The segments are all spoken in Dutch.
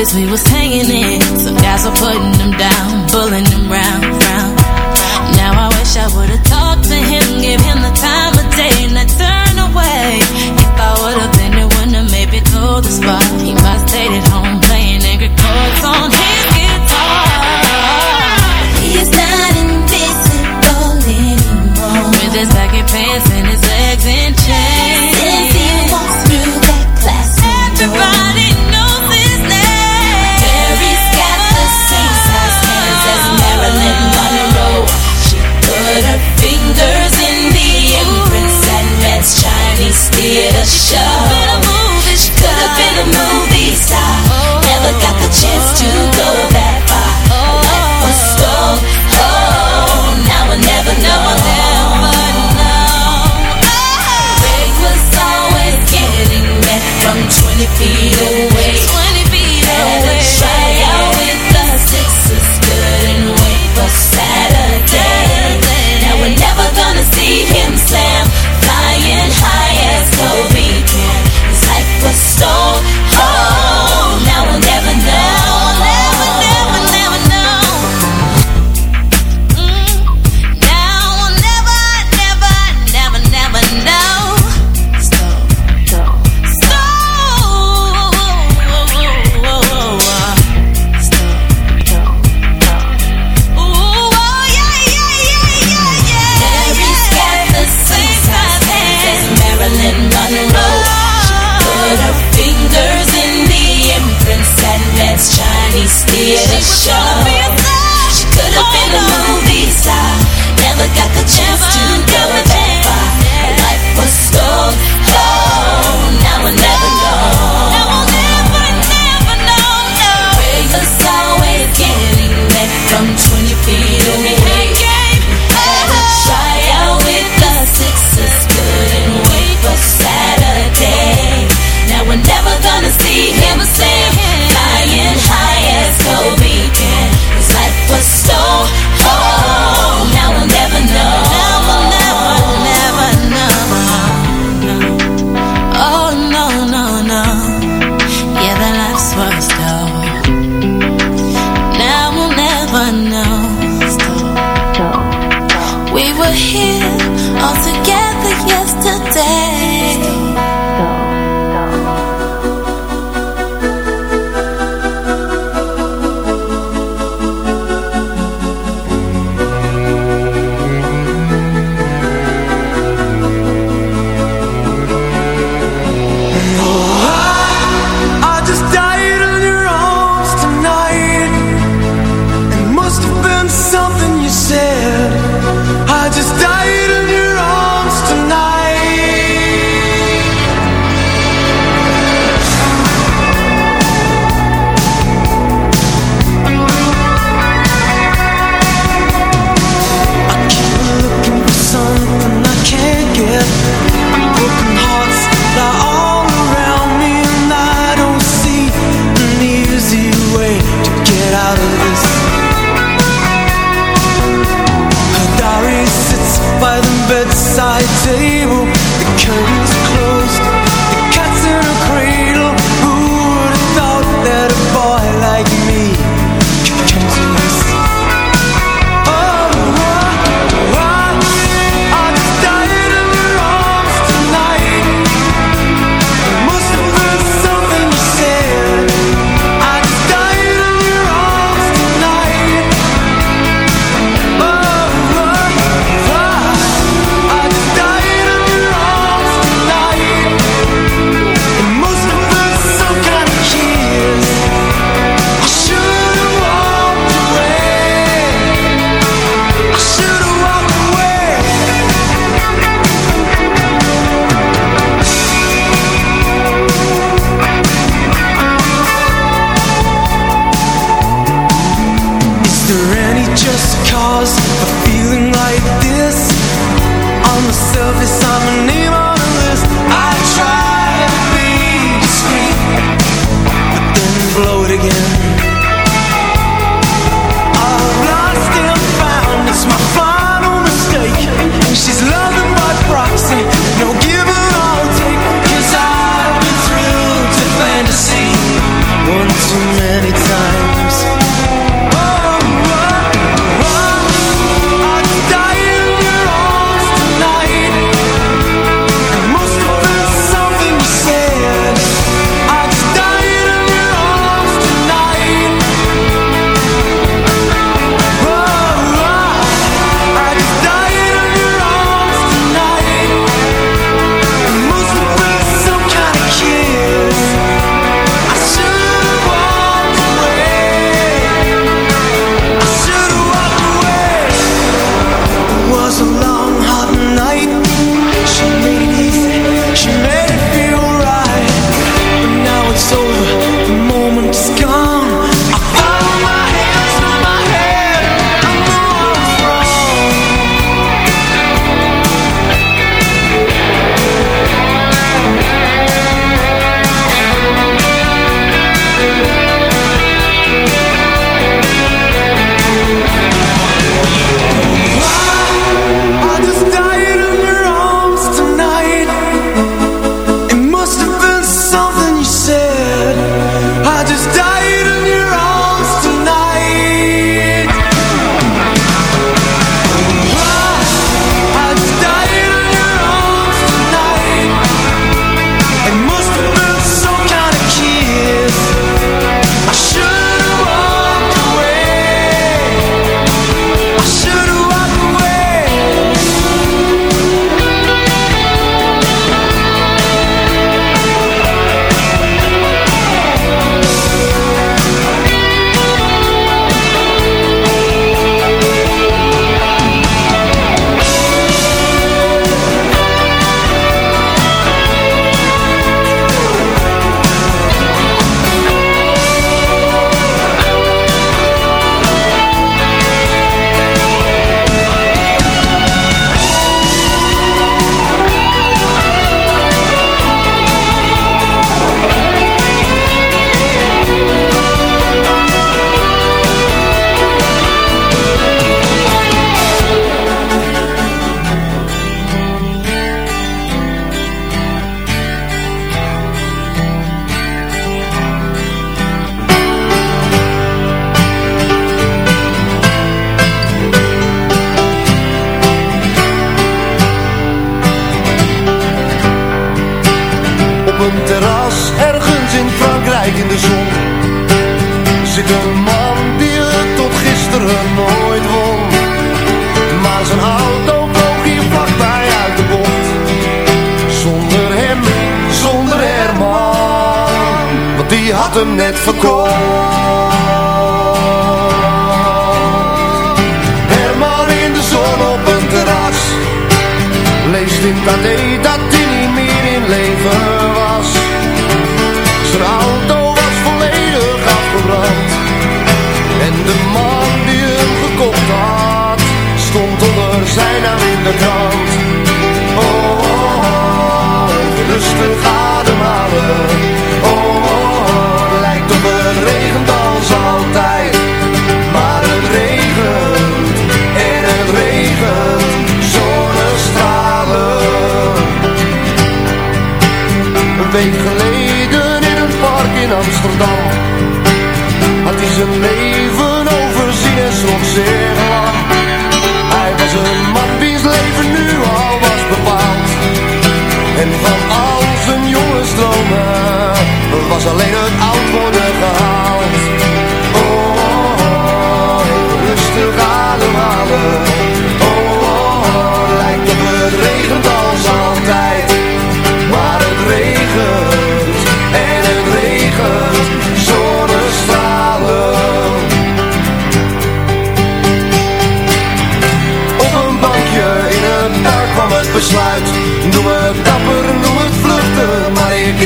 we was hanging in. Some guys were putting them down.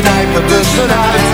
Knijp er tussenuit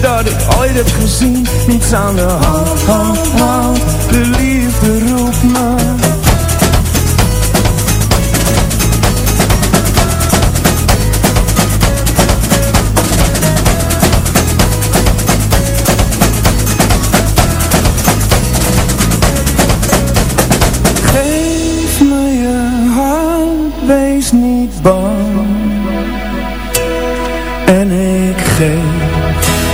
dat ik ooit heb gezien. Niets aan de hand, hand, hand. De liefde roept me. Geef me je hand, wees niet bang. En ik geef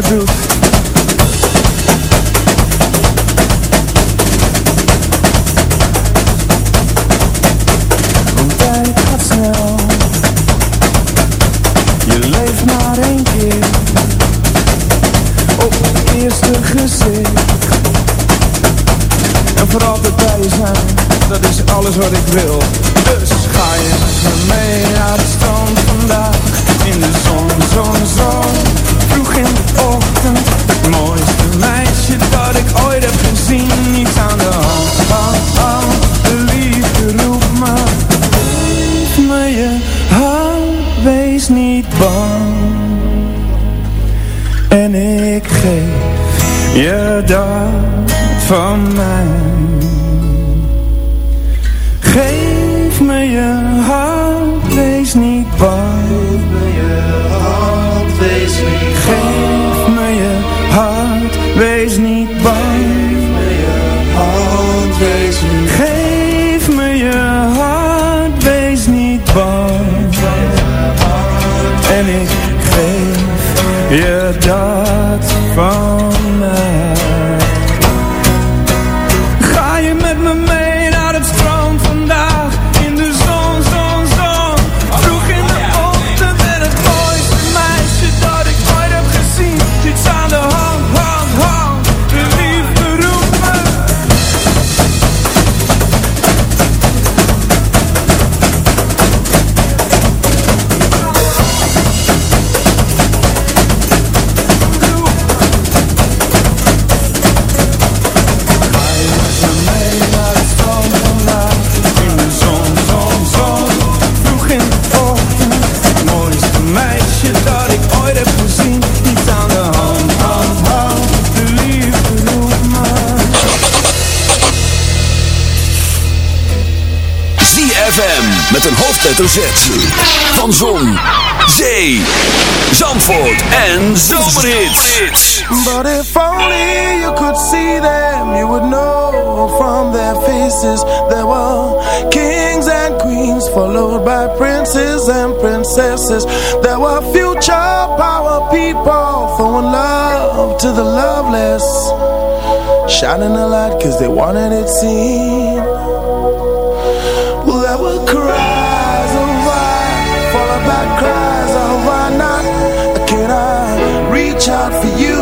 zie geef je dat hoofdletter Z. Van Zon, Zee, Zandvoort en Zomerhits. But if only you could see them, you would know from their faces there were kings and queens, followed by princes and princesses. There were future power people throwing love to the loveless, shining a light cause they wanted it seen. Watch out for you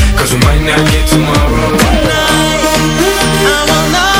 Cause we might not get tomorrow. Give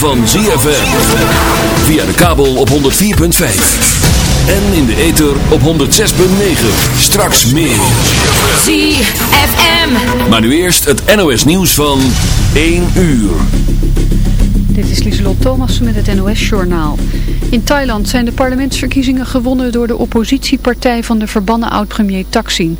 van ZFM. Via de kabel op 104.5. En in de ether op 106.9. Straks meer. ZFM. Maar nu eerst het NOS nieuws van 1 uur. Dit is Lieselot Thomassen met het NOS-journaal. In Thailand zijn de parlementsverkiezingen gewonnen door de oppositiepartij van de verbannen oud-premier Thaksin.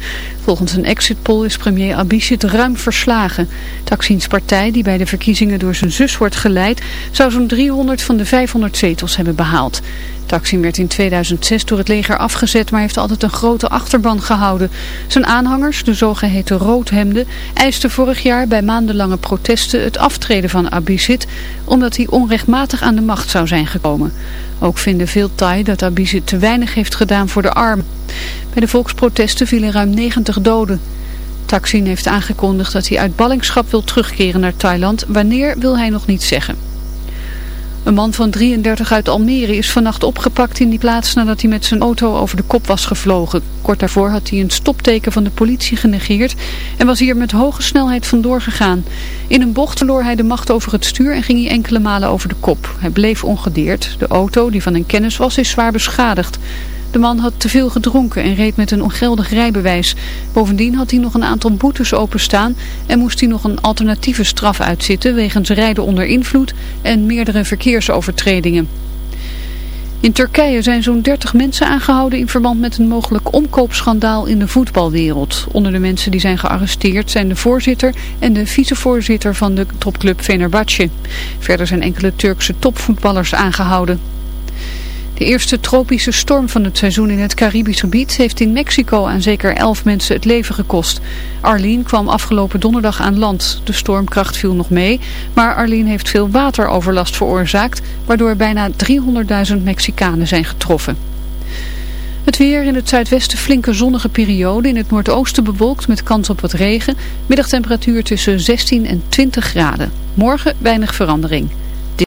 Volgens een exit poll is premier Abhisit ruim verslagen. Thaksins partij, die bij de verkiezingen door zijn zus wordt geleid, zou zo'n 300 van de 500 zetels hebben behaald. Thaksin werd in 2006 door het leger afgezet, maar heeft altijd een grote achterban gehouden. Zijn aanhangers, de zogeheten roodhemden, eisten vorig jaar bij maandenlange protesten het aftreden van Abhisit, omdat hij onrechtmatig aan de macht zou zijn gekomen. Ook vinden veel Thai dat Abhisit te weinig heeft gedaan voor de armen. Bij de volksprotesten vielen ruim 90 doden. Thaksin heeft aangekondigd dat hij uit ballingschap wil terugkeren naar Thailand. Wanneer wil hij nog niet zeggen. Een man van 33 uit Almere is vannacht opgepakt in die plaats nadat hij met zijn auto over de kop was gevlogen. Kort daarvoor had hij een stopteken van de politie genegeerd en was hier met hoge snelheid vandoor gegaan. In een bocht verloor hij de macht over het stuur en ging hij enkele malen over de kop. Hij bleef ongedeerd. De auto, die van een kennis was, is zwaar beschadigd. De man had te veel gedronken en reed met een ongeldig rijbewijs. Bovendien had hij nog een aantal boetes openstaan en moest hij nog een alternatieve straf uitzitten wegens rijden onder invloed en meerdere verkeersovertredingen. In Turkije zijn zo'n 30 mensen aangehouden in verband met een mogelijk omkoopschandaal in de voetbalwereld. Onder de mensen die zijn gearresteerd zijn de voorzitter en de vicevoorzitter van de topclub Fenerbahce. Verder zijn enkele Turkse topvoetballers aangehouden. De eerste tropische storm van het seizoen in het Caribisch gebied heeft in Mexico aan zeker elf mensen het leven gekost. Arlene kwam afgelopen donderdag aan land. De stormkracht viel nog mee, maar Arlene heeft veel wateroverlast veroorzaakt, waardoor bijna 300.000 Mexicanen zijn getroffen. Het weer in het zuidwesten flinke zonnige periode, in het noordoosten bewolkt met kans op wat regen. Middagtemperatuur tussen 16 en 20 graden. Morgen weinig verandering.